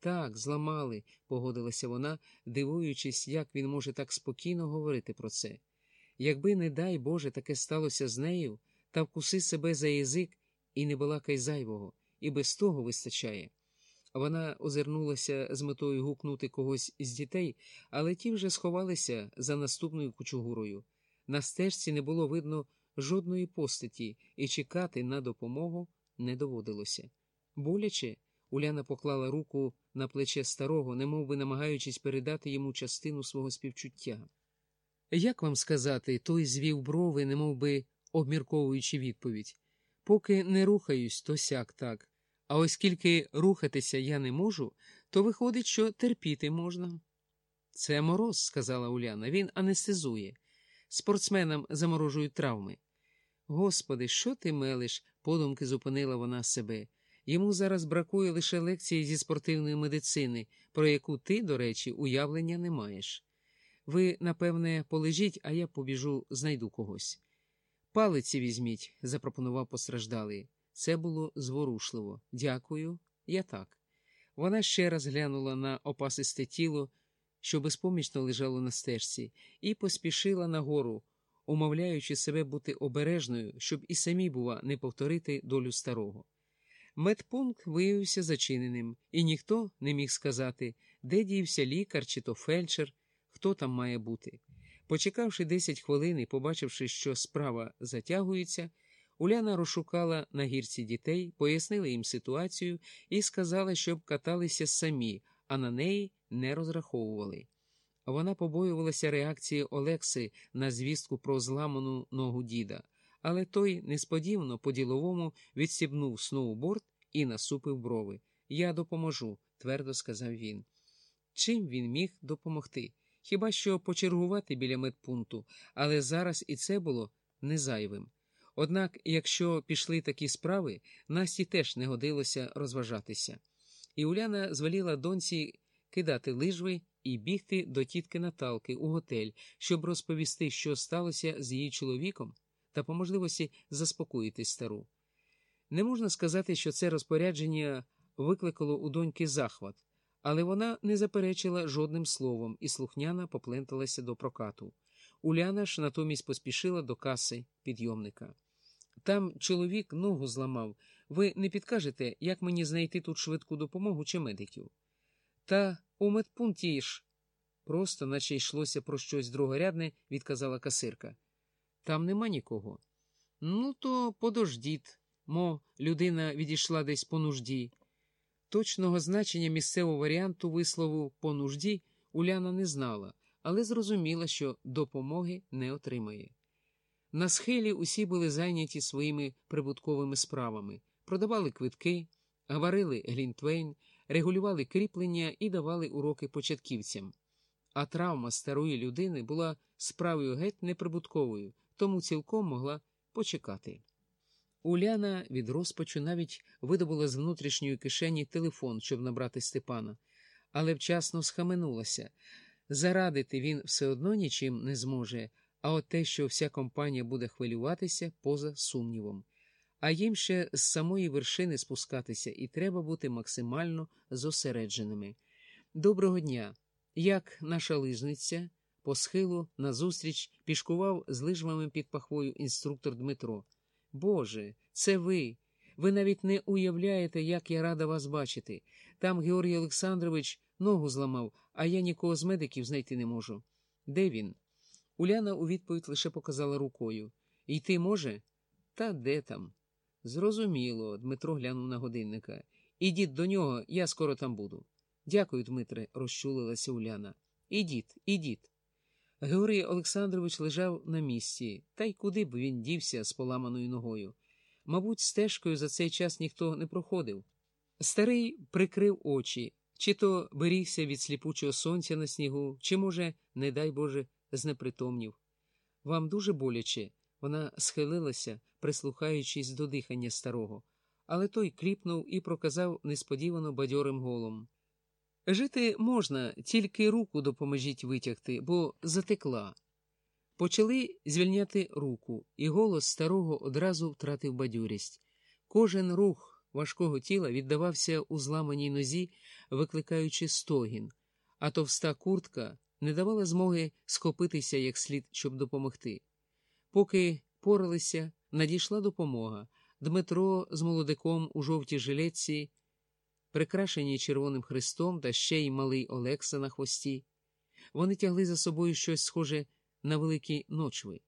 Так, зламали, погодилася вона, дивуючись, як він може так спокійно говорити про це. Якби, не дай Боже, таке сталося з нею, та вкуси себе за язик і не балакай зайвого, і без того вистачає. Вона озирнулася з метою гукнути когось із дітей, але ті вже сховалися за наступною кучугурою. На стежці не було видно жодної постаті, і чекати на допомогу не доводилося. Боляче Уляна поклала руку на плече старого, немов би намагаючись передати йому частину свого співчуття. Як вам сказати, той звів брови, немов би обмірковуючи відповідь. Поки не рухаюсь, то сяк так. А оскільки рухатися я не можу, то виходить, що терпіти можна. Це мороз, сказала Уляна, він анестезує. Спортсменам заморожують травми. Господи, що ти мелиш? подумки зупинила вона себе. Йому зараз бракує лише лекції зі спортивної медицини, про яку ти, до речі, уявлення не маєш. Ви, напевне, полежіть, а я побіжу, знайду когось. Палиці візьміть, запропонував постраждалий. Це було зворушливо. Дякую, я так. Вона ще раз глянула на опасисте тіло, що безпомічно лежало на стежці, і поспішила нагору, умовляючи себе бути обережною, щоб і самі, бува, не повторити долю старого. Медпункт виявився зачиненим, і ніхто не міг сказати, де дівся лікар чи то фельдшер, хто там має бути. Почекавши десять хвилин і побачивши, що справа затягується, Уляна розшукала на гірці дітей, пояснила їм ситуацію і сказала, щоб каталися самі, а на неї не розраховували. Вона побоювалася реакції Олекси на звістку про зламану ногу діда, але той несподівано по-діловому відсібнув сноуборд і насупив брови. Я допоможу, твердо сказав він. Чим він міг допомогти? Хіба що почергувати біля медпункту, але зараз і це було незайвим. Однак, якщо пішли такі справи, Насті теж не годилося розважатися. І Уляна звеліла доньці кидати лижви і бігти до тітки Наталки у готель, щоб розповісти, що сталося з її чоловіком, та по можливості заспокоїти стару. Не можна сказати, що це розпорядження викликало у доньки захват, але вона не заперечила жодним словом і слухняна попленталася до прокату. Уляна ж натомість поспішила до каси підйомника. Там чоловік ногу зламав. Ви не підкажете, як мені знайти тут швидку допомогу чи медиків? Та у медпункті ж. Просто, наче йшлося про щось другорядне, відказала касирка. Там нема нікого. Ну, то подождіть, мо людина відійшла десь по нужді. Точного значення місцевого варіанту вислову по нужді Уляна не знала, але зрозуміла, що допомоги не отримає. На схилі усі були зайняті своїми прибутковими справами, продавали квитки, варили глінтвейн, регулювали кріплення і давали уроки початківцям. А травма старої людини була справою геть неприбутковою, тому цілком могла почекати. Уляна від розпачу навіть видобула з внутрішньої кишені телефон, щоб набрати Степана, але вчасно схаменулася. Зарадити він все одно нічим не зможе, а от те, що вся компанія буде хвилюватися, поза сумнівом. А їм ще з самої вершини спускатися, і треба бути максимально зосередженими. Доброго дня! Як наша лижниця по схилу назустріч пішкував з лижвами під пахвою інструктор Дмитро. Боже, це ви. Ви навіть не уявляєте, як я рада вас бачити. Там Георгій Олександрович ногу зламав, а я нікого з медиків знайти не можу. Де він? Уляна у відповідь лише показала рукою. Йти може? Та де там? Зрозуміло, Дмитро глянув на годинника. Ідіть до нього, я скоро там буду. Дякую, Дмитре, розчулилася Уляна. Ідіть, ідіть. Георгій Олександрович лежав на місці, та й куди б він дівся з поламаною ногою. Мабуть, стежкою за цей час ніхто не проходив. Старий прикрив очі, чи то берігся від сліпучого сонця на снігу, чи, може, не дай Боже, знепритомнів. Вам дуже боляче. Вона схилилася, прислухаючись до дихання старого, але той кріпнув і проказав несподівано бадьорим голом. Жити можна, тільки руку допоможіть витягти, бо затекла. Почали звільняти руку, і голос старого одразу втратив бадьорість. Кожен рух, важкого тіла віддавався у зламаній нозі, викликаючи стогін, а товста куртка не давала змоги схопитися як слід, щоб допомогти. Поки поралися, надійшла допомога. Дмитро з молодиком у жовтій жилетці, прикрашені червоним хрестом та ще й малий Олекса на хвості. Вони тягли за собою щось схоже на великі ночви.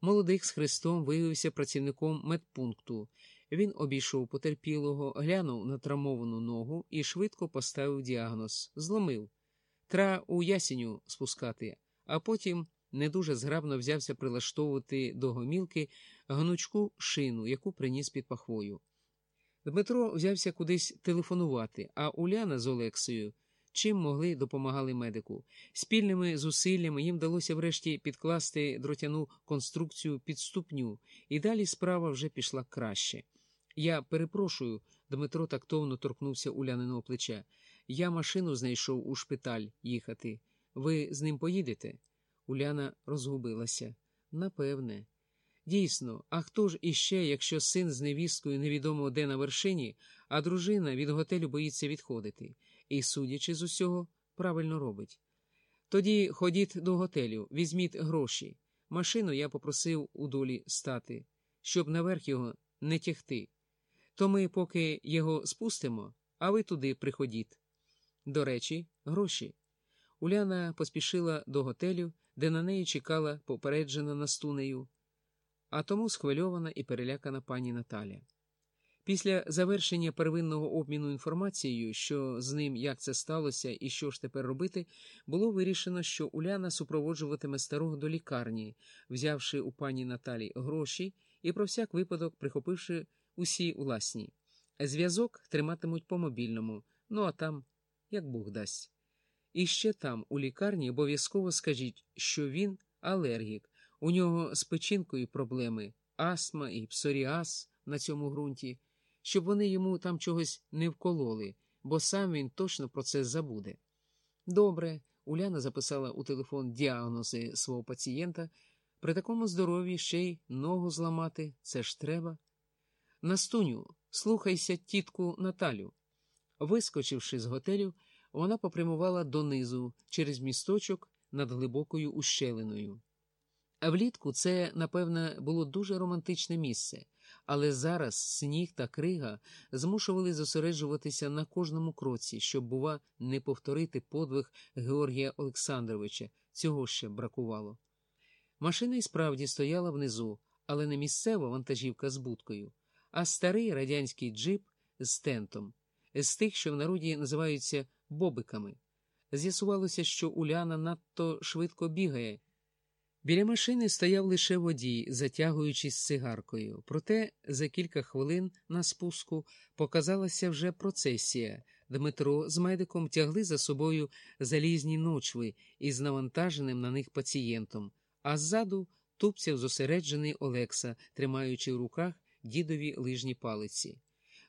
Молодик з хрестом виявився працівником медпункту. Він обійшов потерпілого, глянув на травмовану ногу і швидко поставив діагноз. Зломив. Тра у ясіню спускати, а потім не дуже зграбно взявся прилаштовувати до гомілки гнучку шину, яку приніс під пахвою. Дмитро взявся кудись телефонувати, а Уляна з Олексою чим могли допомагали медику. Спільними зусиллями їм вдалося врешті підкласти дротяну конструкцію під ступню, і далі справа вже пішла краще. Я перепрошую, Дмитро тактовно торкнувся Уляниного плеча. Я машину знайшов у шпиталь їхати. Ви з ним поїдете? Уляна розгубилася. Напевне. Дійсно, а хто ж іще, якщо син з невісткою невідомо де на вершині, а дружина від готелю боїться відходити, і, судячи з усього, правильно робить. Тоді ходіть до готелю, візьміть гроші. Машину я попросив у долі стати, щоб наверх його не тягти. То ми поки його спустимо, а ви туди приходіть. До речі, гроші. Уляна поспішила до готелю, де на неї чекала попереджена настунею, а тому схвильована і перелякана пані Наталя. Після завершення первинного обміну інформацією, що з ним як це сталося і що ж тепер робити, було вирішено, що Уляна супроводжуватиме старого до лікарні, взявши у пані Наталі гроші і про всяк випадок прихопивши усі власні. Зв'язок триматимуть по мобільному, ну а там, як Бог дасть. І ще там, у лікарні, обов'язково скажіть, що він алергік, у нього з печінкою проблеми, астма і псоріаз на цьому ґрунті, щоб вони йому там чогось не вкололи, бо сам він точно про це забуде. Добре, Уляна записала у телефон діагнози свого пацієнта. При такому здоров'ї ще й ногу зламати це ж треба. Настуню, слухайся тітку Наталю. Вискочивши з готелю, вона попрямувала донизу через місточок над глибокою ущелиною. Влітку це, напевне, було дуже романтичне місце, але зараз сніг та крига змушували зосереджуватися на кожному кроці, щоб, бува, не повторити подвиг Георгія Олександровича. Цього ще бракувало. Машина й справді стояла внизу, але не місцева вантажівка з будкою, а старий радянський джип з тентом, з тих, що в народі називаються бобиками. З'ясувалося, що Уляна надто швидко бігає. Біля машини стояв лише водій, затягуючись цигаркою. Проте за кілька хвилин на спуску показалася вже процесія. Дмитро з медиком тягли за собою залізні ночви із навантаженим на них пацієнтом, а ззаду тупцяв зосереджений Олекса, тримаючи в руках дідові лижні палиці.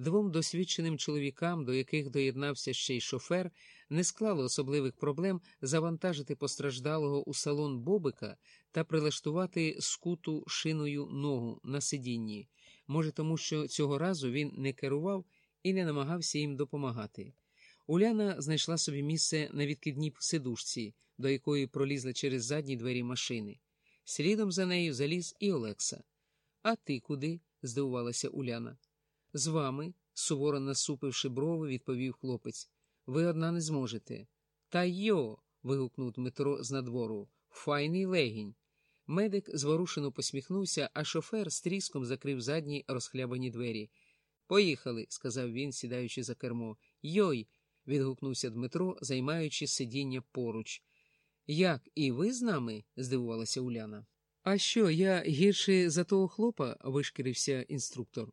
Двом досвідченим чоловікам, до яких доєднався ще й шофер, не склало особливих проблем завантажити постраждалого у салон Бобика та прилаштувати скуту шиною ногу на сидінні. Може, тому що цього разу він не керував і не намагався їм допомагати. Уляна знайшла собі місце на відкидній сидушці, до якої пролізла через задні двері машини. Слідом за нею заліз і Олекса. А ти куди? здивувалася Уляна. З вами, суворо насупивши брови, відповів хлопець. Ви одна не зможете. Та йо. вигукнув Дмитро з надвору. Файний легінь. Медик зворушено посміхнувся, а шофер з тріском закрив задні розхлябані двері. Поїхали, сказав він, сідаючи за кермо. Йой. відгукнувся Дмитро, займаючи сидіння поруч. Як і ви з нами? здивувалася Уляна. А що, я гірший за того хлопа? вишкірився інструктор.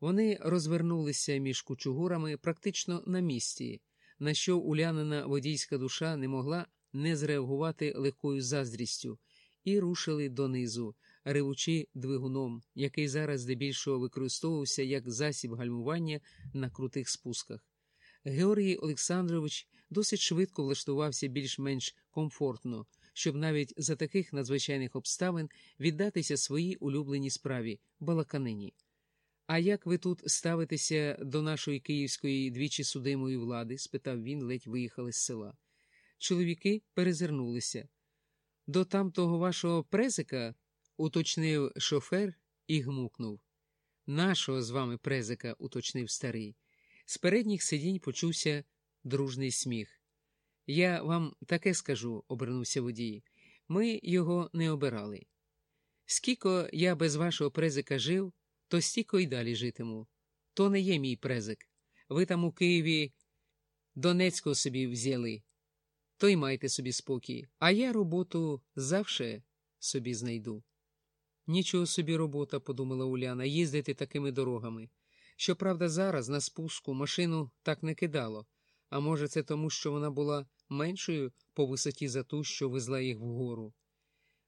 Вони розвернулися між кучугурами практично на місці, на що улянина водійська душа не могла не зреагувати легкою заздрістю, і рушили донизу, ревучи двигуном, який зараз здебільшого використовувався як засіб гальмування на крутих спусках. Георгій Олександрович досить швидко влаштувався більш-менш комфортно, щоб навіть за таких надзвичайних обставин віддатися своїй улюбленій справі балаканині. А як ви тут ставитеся до нашої київської двічі судимої влади? спитав він, ледь виїхали з села. Чоловіки перезирнулися. До тамтого вашого презика, уточнив шофер і гмукнув. Нашого з вами презика, уточнив старий. З передніх сидінь почувся дружний сміх. Я вам таке скажу, обернувся водій. Ми його не обирали. Скільки я без вашого презика жив, то стільки й далі житиму. То не є мій презик. Ви там у Києві Донецького собі взяли. То й майте собі спокій, а я роботу завше собі знайду. Нічого собі робота, подумала Уляна, їздити такими дорогами. Щоправда, зараз на спуску машину так не кидало, а може, це тому, що вона була меншою по висоті за ту, що везла їх вгору.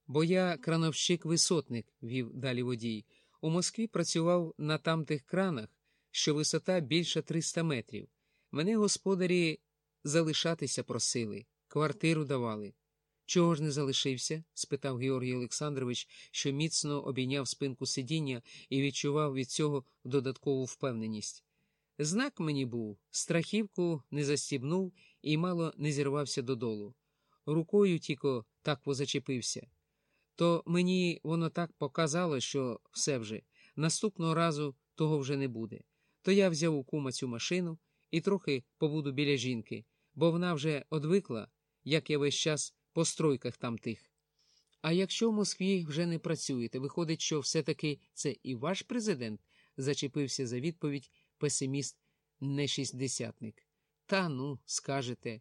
Бо я крановщик висотник, вів далі водій. У Москві працював на тамтих кранах, що висота більше 300 метрів. Мене господарі залишатися просили, квартиру давали. Чого ж не залишився? спитав Георгій Олександрович, що міцно обійняв спинку сидіння і відчував від цього додаткову впевненість. Знак мені був, страхівку не застібнув і мало не зірвався додолу. Рукою тільки так позачепився. То мені воно так показало, що все вже наступного разу того вже не буде. То я взяв у кума цю машину і трохи побуду біля жінки, бо вона вже одвикла, як я весь час по стройках там тих. А якщо в Москві вже не працюєте, виходить, що все-таки це і ваш президент? зачепився за відповідь песиміст не шістдесятник. Та ну, скажете.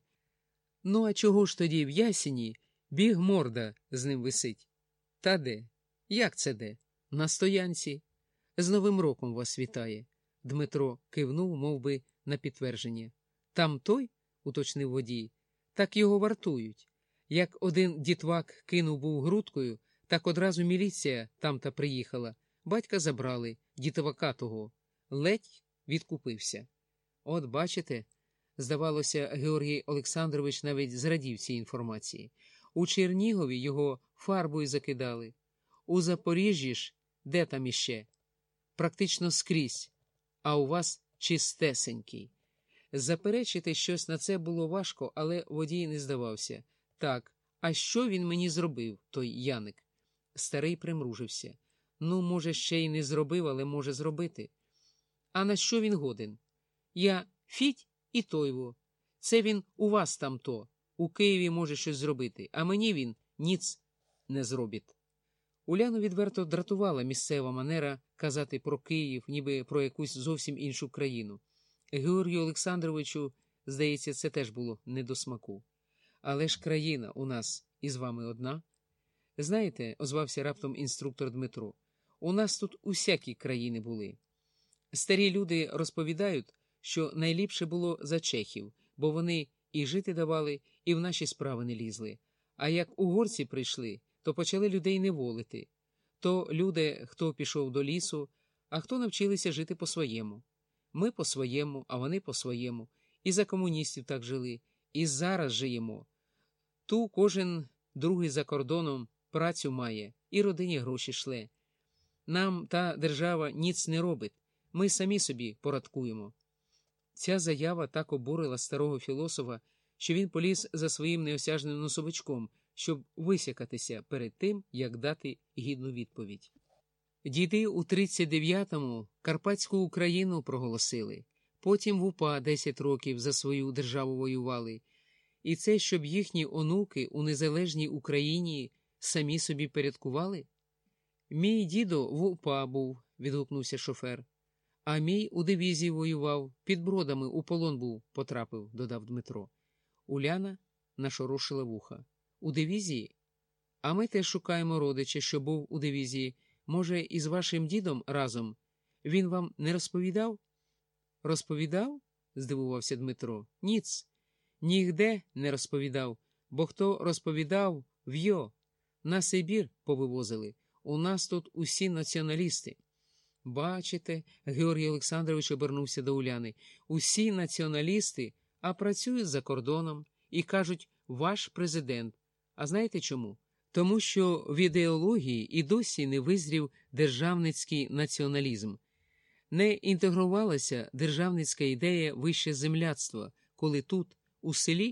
Ну, а чого ж тоді в ясені біг морда з ним висить? Та де? Як це де? На стоянці. З Новим роком вас вітає. Дмитро кивнув, мов би, на підтвердження. Там той, уточнив водій, так його вартують. Як один дітвак кинув був грудкою, так одразу міліція там та приїхала. Батька забрали, дітвака того. Ледь відкупився. От бачите, здавалося, Георгій Олександрович навіть зрадів цій інформації. У Чернігові його фарбою закидали. У Запоріжжі ж, де там іще? Практично скрізь, а у вас чистесенький. Заперечити щось на це було важко, але водій не здавався. Так, а що він мені зробив, той Яник? Старий примружився. Ну, може, ще й не зробив, але може зробити. А на що він годен? Я фіть і тойво. Це він у вас там то. У Києві може щось зробити, а мені він ніц не зробить. Уляну відверто дратувала місцева манера казати про Київ, ніби про якусь зовсім іншу країну. Георгію Олександровичу, здається, це теж було не до смаку. Але ж країна у нас із вами одна. Знаєте, озвався раптом інструктор Дмитро, у нас тут усякі країни були. Старі люди розповідають, що найліпше було за чехів, бо вони і жити давали, і в наші справи не лізли. А як угорці прийшли, то почали людей неволити. То люди, хто пішов до лісу, а хто навчилися жити по-своєму. Ми по-своєму, а вони по-своєму. І за комуністів так жили, і зараз живемо. Ту кожен другий за кордоном працю має, і родині гроші шле. Нам та держава ніц не робить, ми самі собі порадкуємо. Ця заява так обурила старого філософа, що він поліз за своїм неосяжним носовичком, щоб висякатися перед тим, як дати гідну відповідь. Діди у 39-му Карпатську Україну проголосили, потім в УПА 10 років за свою державу воювали, і це, щоб їхні онуки у незалежній Україні самі собі порядкували? Мій дідо в УПА був, відгукнувся шофер. А мій у дивізії воював, під бродами у полон був, потрапив, додав Дмитро. Уляна нашорошила вуха. У дивізії? А ми теж шукаємо родича, що був у дивізії. Може, із вашим дідом разом? Він вам не розповідав? Розповідав? здивувався Дмитро. Ніц. Нігде не розповідав, бо хто розповідав в'йо. На Сибір повивозили. У нас тут усі націоналісти. Бачите, Георгій Олександрович обернувся до Уляни. Усі націоналісти, а працюють за кордоном і кажуть ваш президент. А знаєте чому? Тому що в ідеології і досі не визрів державницький націоналізм. Не інтегрувалася державницька ідея вище земляцтва, коли тут, у селі,